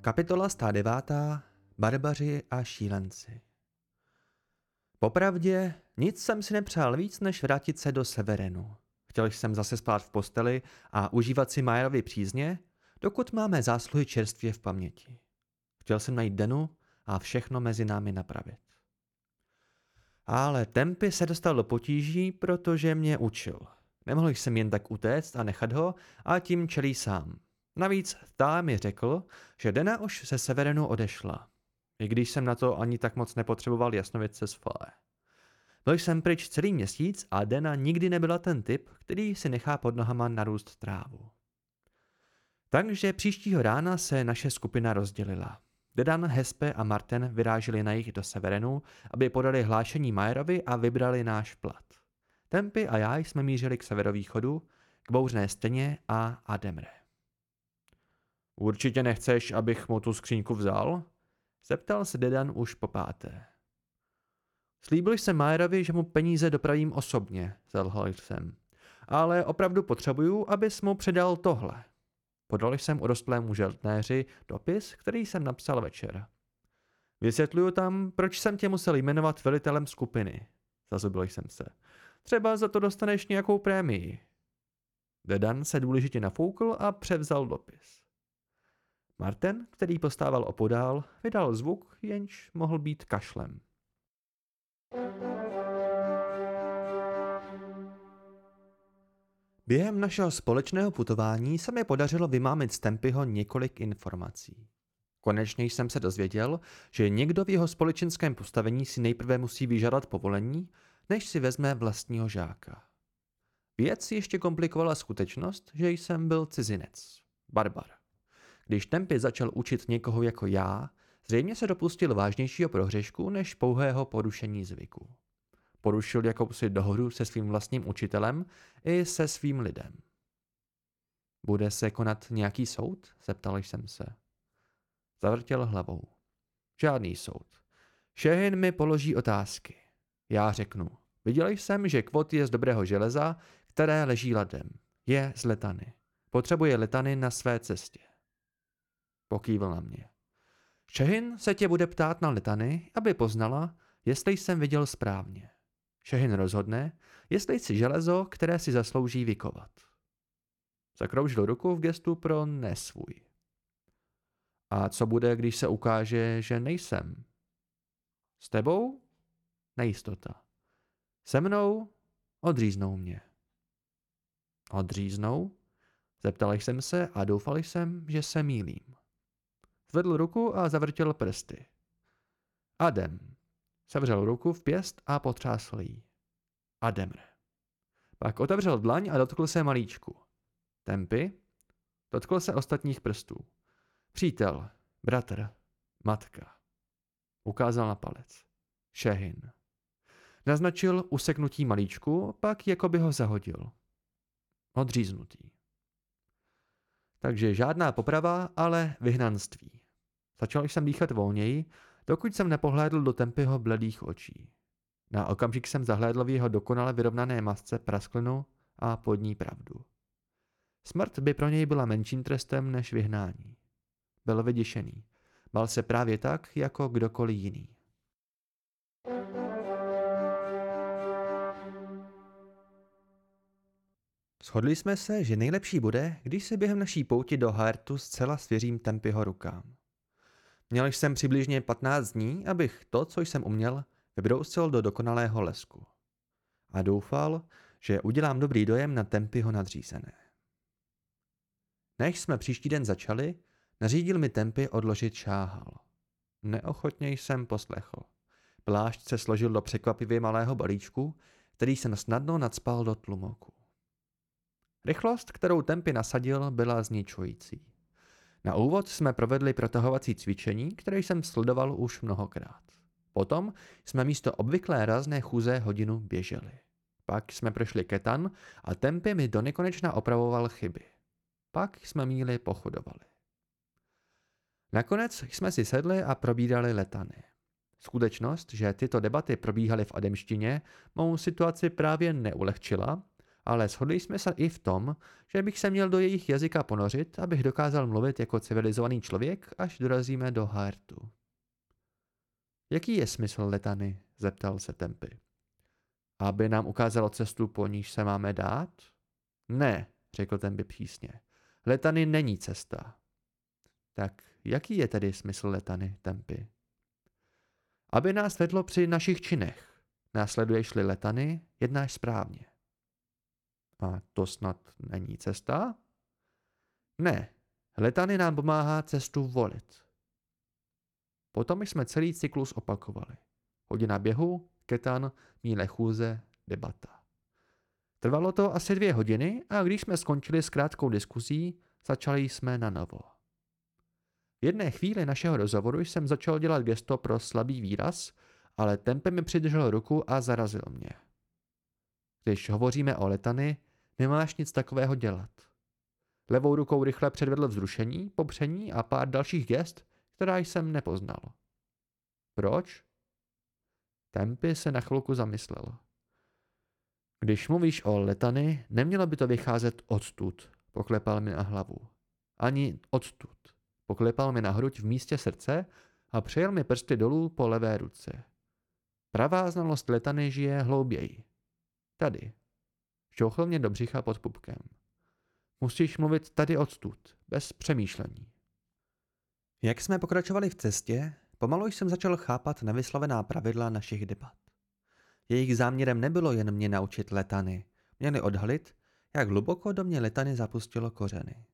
Kapitola 109. Barbaři a šílenci Popravdě, nic jsem si nepřál víc, než vrátit se do Severenu. Chtěl jsem zase spát v posteli a užívat si Majerovi přízně, dokud máme zásluhy čerstvě v paměti. Chtěl jsem najít Denu a všechno mezi námi napravit. Ale Tempy se dostal do potíží, protože mě učil. Nemohl jsem jen tak utéct a nechat ho a tím čelí sám. Navíc tá mi řekl, že Dena už se Severenu odešla. I když jsem na to ani tak moc nepotřeboval jasnovět se své. Byl jsem pryč celý měsíc a Dena nikdy nebyla ten typ, který si nechá pod nohama narůst trávu. Takže příštího rána se naše skupina rozdělila. Dedan, Hespe a Marten vyráželi na jich do Severenu, aby podali hlášení Majerovi a vybrali náš plat. Tempy a já jsme mířili k severovýchodu, k bouřné stěně a Ademre. Určitě nechceš, abych mu tu skříňku vzal? Zeptal se Dedan už po páté. Slíbil jsem Majerovi, že mu peníze dopravím osobně, zalhal jsem. Ale opravdu potřebuju, abys mu předal tohle. Podal jsem urostlému želtnéři dopis, který jsem napsal večer. Vysvětluju tam, proč jsem tě musel jmenovat velitelem skupiny. Zazubil jsem se. Třeba za to dostaneš nějakou prémii. Dedan se důležitě nafoukl a převzal dopis. Martin, který postával opodál, vydal zvuk, jenž mohl být kašlem. Během našeho společného putování se mi podařilo vymámit z Tempyho několik informací. Konečně jsem se dozvěděl, že někdo v jeho společenském postavení si nejprve musí vyžádat povolení, než si vezme vlastního žáka. Věc ještě komplikovala skutečnost, že jsem byl cizinec, barbar. Když Tempy začal učit někoho jako já, zřejmě se dopustil vážnějšího prohřešku než pouhého porušení zvyku. Porušil jakousi dohodu se svým vlastním učitelem i se svým lidem. Bude se konat nějaký soud? Zeptal jsem se. Zavrtěl hlavou. Žádný soud. Šehin mi položí otázky. Já řeknu. Viděl jsem, že kvot je z dobrého železa, které leží ladem. Je z letany. Potřebuje letany na své cestě. Pokývil na mě. Šehin se tě bude ptát na letany, aby poznala, jestli jsem viděl správně. Šehin rozhodne, jestli jsi železo, které si zaslouží vykovat. Zakroužil ruku v gestu pro nesvůj. A co bude, když se ukáže, že nejsem? S tebou? Nejistota. Se mnou? Odříznou mě. Odříznou? Zeptal jsem se a doufal jsem, že se mýlím. Zvedl ruku a zavrtěl prsty. Adem. Sevřel ruku v pěst a potřásl jí. Ademre. Pak otevřel dlaň a dotkl se malíčku. Tempy. Dotkl se ostatních prstů. Přítel, bratr, matka. Ukázal na palec. Šehin. Naznačil useknutí malíčku, pak jako by ho zahodil. Odříznutý. Takže žádná poprava, ale vyhnanství. Začal jsem dýchat volněji, dokud jsem nepohlédl do Tempyho bledých očí. Na okamžik jsem zahlédl v jeho dokonale vyrovnané masce prasklinu a pod ní pravdu. Smrt by pro něj byla menším trestem než vyhnání. Byl vyděšený. Bal se právě tak, jako kdokoliv jiný. Shodli jsme se, že nejlepší bude, když se během naší pouti do Hartu zcela svěřím Tempyho rukám. Měl jsem přibližně 15 dní, abych to, co jsem uměl, vybrousil do dokonalého lesku. A doufal, že udělám dobrý dojem na Tempyho nadřízené. Než jsme příští den začali, nařídil mi Tempy odložit šáhal. Neochotně jsem poslechl. Plášť se složil do překvapivě malého balíčku, který jsem snadno nadspal do tlumoku. Rychlost, kterou Tempy nasadil, byla zničující. Na úvod jsme provedli protahovací cvičení, které jsem sledoval už mnohokrát. Potom jsme místo obvyklé razné chůze hodinu běželi. Pak jsme prošli ketan a Tempy mi do nekonečna opravoval chyby. Pak jsme míli pochodovali. Nakonec jsme si sedli a probírali letany. Skutečnost, že tyto debaty probíhaly v ademštině, mou situaci právě neulehčila, ale shodli jsme se i v tom, že bych se měl do jejich jazyka ponořit, abych dokázal mluvit jako civilizovaný člověk, až dorazíme do Hartu. Jaký je smysl letany? zeptal se Tempy. Aby nám ukázalo cestu, po níž se máme dát? Ne, řekl Tempy přísně. Letany není cesta. Tak jaký je tedy smysl letany, Tempy? Aby nás vedlo při našich činech. Následuješ-li letany, jednáš správně. A to snad není cesta? Ne, letany nám pomáhá cestu volit. Potom jsme celý cyklus opakovali. Hodina běhu, ketan, míle chůze, debata. Trvalo to asi dvě hodiny a když jsme skončili s krátkou diskuzí, začali jsme na novo. V jedné chvíli našeho rozhovoru jsem začal dělat gesto pro slabý výraz, ale tempem mi přidržel ruku a zarazil mě. Když hovoříme o letany, nemáš nic takového dělat. Levou rukou rychle předvedl vzrušení, popření a pár dalších gest, která jsem nepoznal. Proč? Tempy se na chvilku zamyslel. Když mluvíš o letany, nemělo by to vycházet odtud, poklepal mi na hlavu. Ani odtud. Poklepal mi na hruď v místě srdce a přejel mi prsty dolů po levé ruce. Pravá znalost letany žije hlouběji. Tady. Šťouchl mě do břicha pod pupkem. Musíš mluvit tady odstud, bez přemýšlení. Jak jsme pokračovali v cestě, pomalu jsem začal chápat nevyslovená pravidla našich debat. Jejich záměrem nebylo jen mě naučit letany, měli odhalit, jak hluboko do mě letany zapustilo kořeny.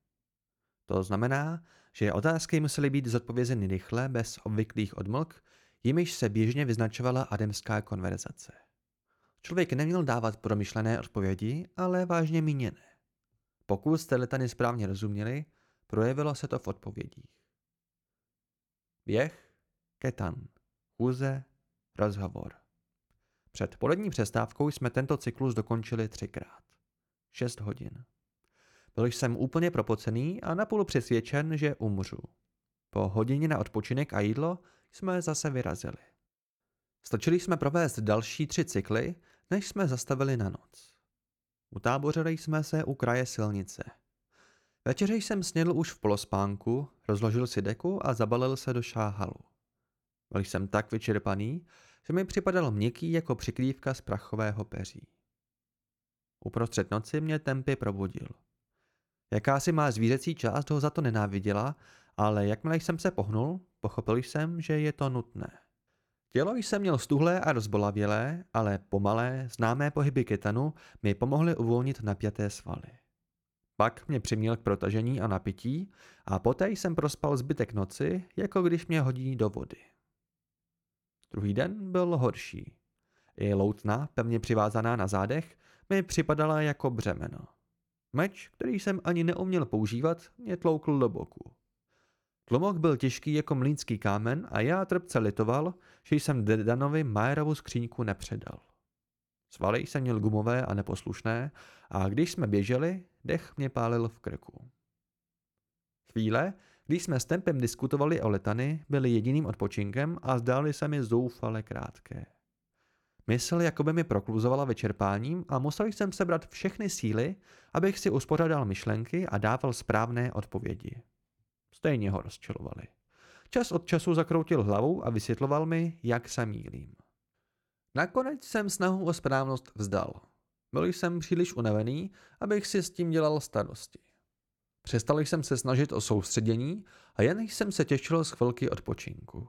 To znamená, že otázky musely být zodpovězeny rychle, bez obvyklých odmlk, jimiž se běžně vyznačovala ademská konverzace. Člověk neměl dávat promyšlené odpovědi, ale vážně míněné. Pokud jste letany správně rozuměli, projevilo se to v odpovědích. Běh, ketan, chůze, rozhovor. Před polední přestávkou jsme tento cyklus dokončili třikrát. Šest hodin. Byl jsem úplně propocený a napůl přesvědčen, že umřu. Po hodině na odpočinek a jídlo jsme zase vyrazili. Stačili jsme provést další tři cykly, než jsme zastavili na noc. Utábořili jsme se u kraje silnice. Večeře jsem snědl už v polospánku, rozložil si deku a zabalil se do šáhalu. Byl jsem tak vyčerpaný, že mi připadal měkký jako přikrývka z prachového peří. Uprostřed noci mě tempy probudil. Jakási má zvířecí část ho za to nenáviděla, ale jakmile jsem se pohnul, pochopil jsem, že je to nutné. Tělo jsem měl stuhlé a rozbolavělé, ale pomalé, známé pohyby ketanu mi pomohly uvolnit napjaté svaly. Pak mě přiměl k protažení a napití a poté jsem prospal zbytek noci, jako když mě hodí do vody. Druhý den byl horší. I loutna, pevně přivázaná na zádech, mi připadala jako břemeno. Meč, který jsem ani neuměl používat, mě tloukl do boku. Tlumok byl těžký jako mlínský kámen a já trpce litoval, že jsem Dedanovi Majerovu skříňku nepředal. Svaly jsem měl gumové a neposlušné a když jsme běželi, dech mě pálil v krku. Chvíle, když jsme s tempem diskutovali o letany, byly jediným odpočinkem a zdály se mi zoufale krátké. Mysl jako by mi prokluzovala vyčerpáním a musel jsem sebrat všechny síly, abych si uspořádal myšlenky a dával správné odpovědi. Stejně ho rozčilovali. Čas od času zakroutil hlavou a vysvětloval mi, jak se mílím. Nakonec jsem snahu o správnost vzdal. Byl jsem příliš unavený, abych si s tím dělal starosti. Přestal jsem se snažit o soustředění a jen jsem se těšil z chvilky odpočinku.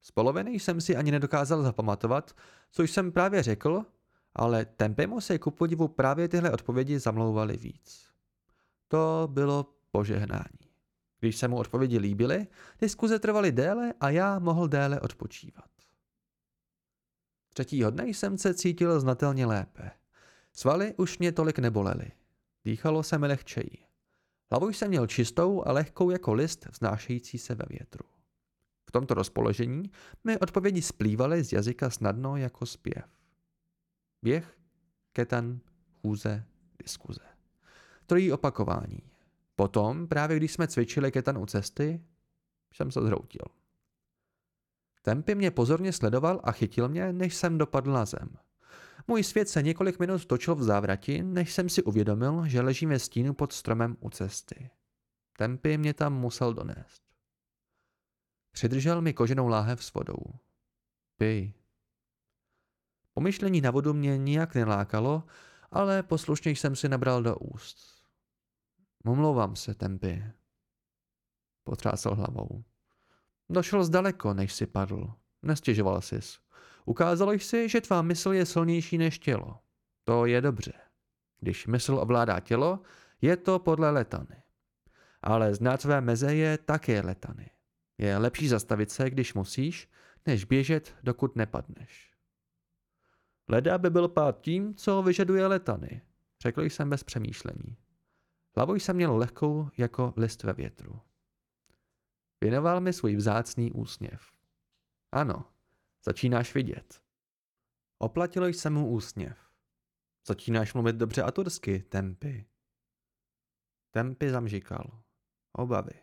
Z poloviny jsem si ani nedokázal zapamatovat, co jsem právě řekl, ale Tempemu se ku podivu právě tyhle odpovědi zamlouvaly víc. To bylo požehnání. Když se mu odpovědi líbily, diskuze trvaly déle a já mohl déle odpočívat. Třetího dne jsem se cítil znatelně lépe. Svaly už mě tolik nebolely. Dýchalo se mi lehčeji. Hlavu jsem měl čistou a lehkou jako list vznášející se ve větru. V tomto rozpoložení mi odpovědi splývaly z jazyka snadno jako zpěv. Běh, ketan, chůze, diskuze. Trojí opakování. Potom, právě když jsme cvičili ketan u cesty, jsem se zhroutil. Tempy mě pozorně sledoval a chytil mě, než jsem dopadl na zem. Můj svět se několik minut točil v závrati, než jsem si uvědomil, že ležím ve stínu pod stromem u cesty. Tempy mě tam musel donést. Přidržel mi koženou láhev s vodou. Pij. Pomyšlení na vodu mě nijak nelákalo, ale poslušně jsem si nabral do úst. Omlouvám se, Tempy. Potřásal hlavou. Došel zdaleko, než si padl. Nestěžoval sis. Ukázalo si, že tvá mysl je silnější než tělo. To je dobře. Když mysl ovládá tělo, je to podle letany. Ale znát své meze je také letany. Je lepší zastavit se, když musíš, než běžet, dokud nepadneš. Leda by byl pád tím, co vyžaduje letany, řekl jsem bez přemýšlení. Hlavou jsem měl lehkou jako list ve větru. Věnoval mi svůj vzácný úsměv. Ano, začínáš vidět. Oplatilo jsem mu úsměv. Začínáš mluvit dobře atursky, Tempy. Tempy zamžikal. Obavy.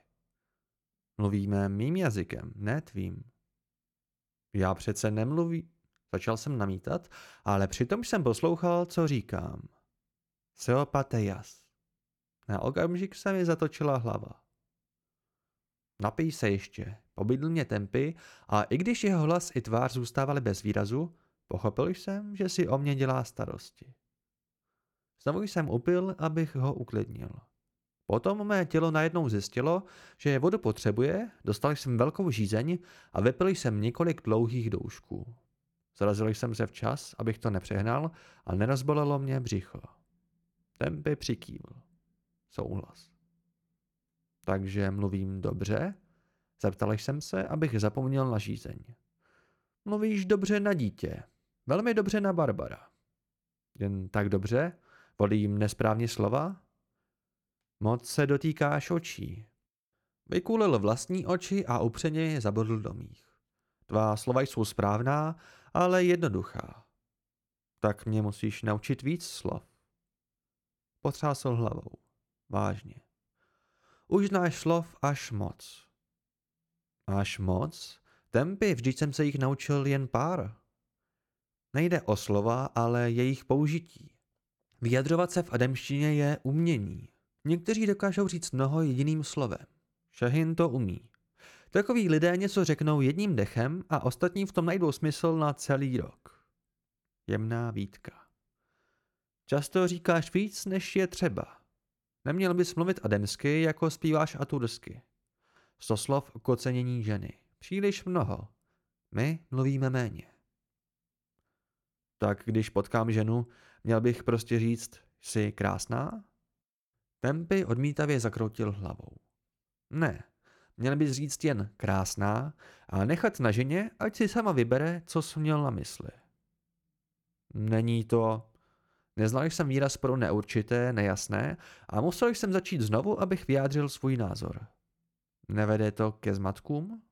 Mluvíme mým jazykem, ne tvým. Já přece nemluví... Začal jsem namítat, ale přitom jsem poslouchal, co říkám. Seopatejas. Na okamžik se mi zatočila hlava. Napij se ještě, pobydl mě tempy a i když jeho hlas i tvář zůstávaly bez výrazu, pochopil jsem, že si o mě dělá starosti. Znovu jsem upil, abych ho uklidnil. Potom mé tělo najednou zjistilo, že vodu potřebuje, dostal jsem velkou žízeň a vypil jsem několik dlouhých doušků. Zarazil jsem se včas, abych to nepřehnal a nerozbolelo mě břicho. Tempy přikývl. Souhlas. Takže mluvím dobře? Zeptal jsem se, abych zapomněl na žízeň. Mluvíš dobře na dítě. Velmi dobře na Barbara. Jen tak dobře? Volím nesprávně slova? Moc se dotýkáš očí. Vykulil vlastní oči a upřeně je zabodl do mých. Tvá slova jsou správná, ale jednoduchá. Tak mě musíš naučit víc slov. Potřásl hlavou. Vážně. Už znáš slov až moc. Až moc? Tempy, vždyť jsem se jich naučil jen pár. Nejde o slova, ale jejich použití. Vyjadřovat se v ademštině je umění. Někteří dokážou říct mnoho jediným slovem. Šahin to umí. Takoví lidé něco řeknou jedním dechem a ostatní v tom najdou smysl na celý rok. Jemná výtka. Často říkáš víc, než je třeba. Neměl bys mluvit ademsky, jako zpíváš atursky. Sto slov k ocenění ženy. Příliš mnoho. My mluvíme méně. Tak když potkám ženu, měl bych prostě říct, jsi krásná? Tempy odmítavě zakroutil hlavou. Ne, měl bys říct jen krásná a nechat na ženě, ať si sama vybere, co jsi měl na mysli. Není to... Neznal jsem výraz pro neurčité, nejasné a musel jsem začít znovu, abych vyjádřil svůj názor. Nevede to ke zmatkům?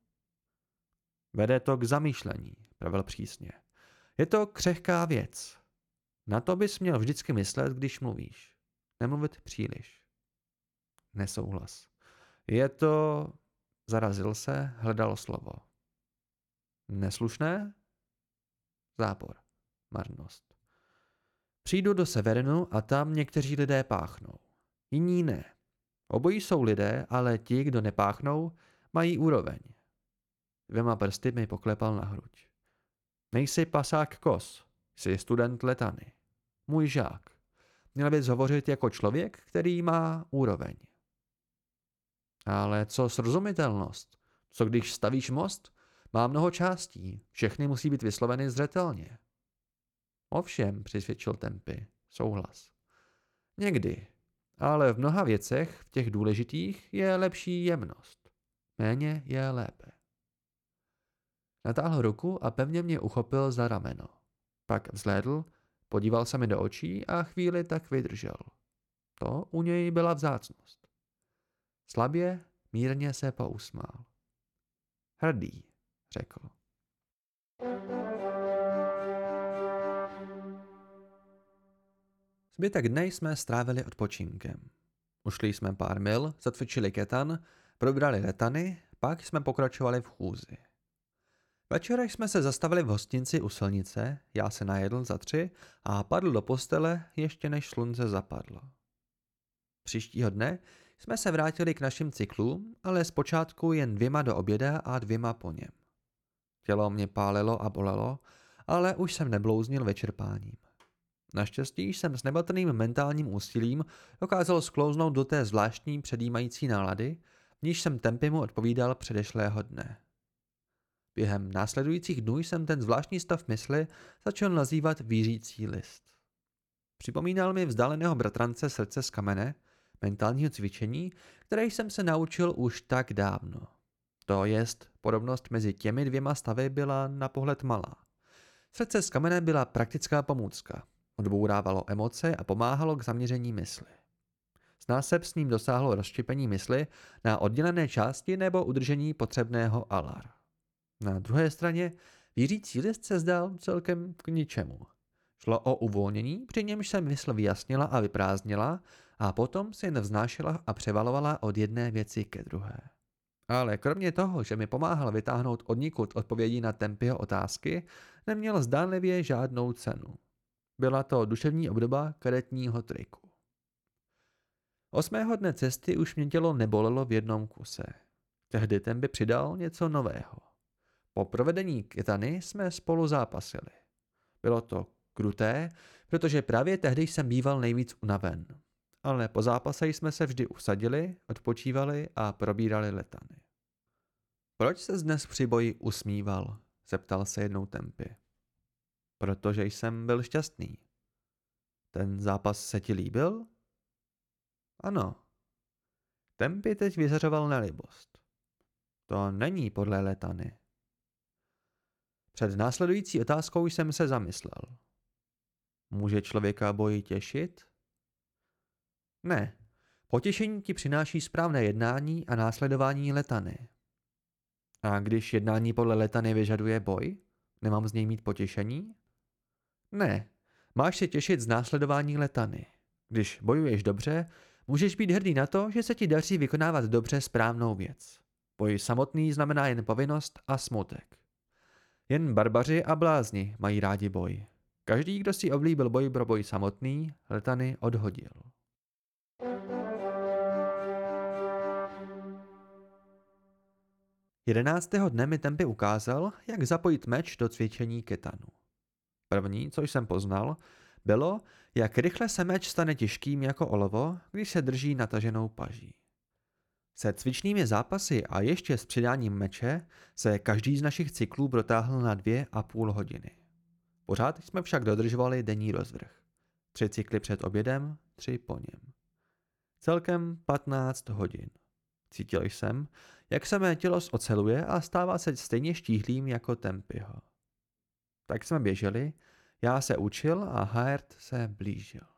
Vede to k zamýšlení, pravil přísně. Je to křehká věc. Na to bys měl vždycky myslet, když mluvíš. Nemluvit příliš. Nesouhlas. Je to... Zarazil se, hledal slovo. Neslušné? Zápor. Marnost. Přijdu do Severinu a tam někteří lidé páchnou. Jiní ne. Obojí jsou lidé, ale ti, kdo nepáchnou, mají úroveň. Dvěma prsty mi poklepal na hruď. Nejsi pasák kos, jsi student letany. Můj žák. Měl bys hovořit jako člověk, který má úroveň. Ale co srozumitelnost? Co když stavíš most? Má mnoho částí, všechny musí být vysloveny zřetelně. Ovšem, přisvědčil Tempy, souhlas. Někdy, ale v mnoha věcech, v těch důležitých, je lepší jemnost. Méně je lépe. Natáhl ruku a pevně mě uchopil za rameno. Pak vzhlédl, podíval se mi do očí a chvíli tak vydržel. To u něj byla vzácnost. Slabě, mírně se pousmál. Hrdý, řekl. Zbytek dne jsme strávili odpočinkem. Ušli jsme pár mil, zatvičili ketan, probrali letany, Pak jsme pokračovali v chůzi. Večerech jsme se zastavili v hostinci u silnice, já se najedl za tři a padl do postele, ještě než slunce zapadlo. Příštího dne jsme se vrátili k našim cyklům, ale zpočátku jen dvěma do oběda a dvěma po něm. Tělo mě pálilo a bolelo, ale už jsem neblouznil vyčerpáním. Naštěstí jsem s nebatrným mentálním úsilím dokázal sklouznout do té zvláštní předjímající nálady, níž jsem tempy mu odpovídal předešlého dne. Během následujících dnů jsem ten zvláštní stav mysli začal nazývat vířící list. Připomínal mi vzdáleného bratrance srdce z kamene, mentálního cvičení, které jsem se naučil už tak dávno. To jest, podobnost mezi těmi dvěma stavy byla na pohled malá. Srdce z kamene byla praktická pomůcka. Odbourávalo emoce a pomáhalo k zaměření mysli. S násep s ním dosáhlo rozštěpení mysli na oddělené části nebo udržení potřebného alar. Na druhé straně věřící list se zdál celkem k ničemu. Šlo o uvolnění, při němž se mysl vyjasnila a vyprázdnila a potom se jen vznášela a převalovala od jedné věci ke druhé. Ale kromě toho, že mi pomáhal vytáhnout odnikud odpovědi na Tempyho otázky, neměl zdánlivě žádnou cenu. Byla to duševní obdoba karetního triku. Osmého dne cesty už mě tělo nebolelo v jednom kuse. Tehdy Tempy přidal něco nového. Po provedení kytany jsme spolu zápasili. Bylo to kruté, protože právě tehdy jsem býval nejvíc unaven. Ale po zápase jsme se vždy usadili, odpočívali a probírali letany. Proč se dnes při boji usmíval? zeptal se jednou Tempy. Protože jsem byl šťastný. Ten zápas se ti líbil? Ano. Tempy teď vyzařoval nelibost. To není podle letany. Před následující otázkou jsem se zamyslel. Může člověka boji těšit? Ne. Potěšení ti přináší správné jednání a následování letany. A když jednání podle letany vyžaduje boj, nemám z něj mít potěšení? Ne. Máš se těšit z následování letany. Když bojuješ dobře, můžeš být hrdý na to, že se ti daří vykonávat dobře správnou věc. Boj samotný znamená jen povinnost a smutek. Jen barbaři a blázni mají rádi boj. Každý, kdo si oblíbil boj pro boj samotný, letany odhodil. Jedenáctého dne mi Tempy ukázal, jak zapojit meč do cvičení ketanu. První, co jsem poznal, bylo, jak rychle se meč stane těžkým jako olovo, když se drží nataženou paží. Se cvičnými zápasy a ještě s přidáním meče se každý z našich cyklů protáhl na dvě a půl hodiny. Pořád jsme však dodržovali denní rozvrh. Tři cykly před obědem, tři po něm. Celkem 15 hodin. Cítil jsem, jak se mé tělo zoceluje a stává se stejně štíhlým jako Tempyho. Tak jsme běželi, já se učil a Haert se blížil.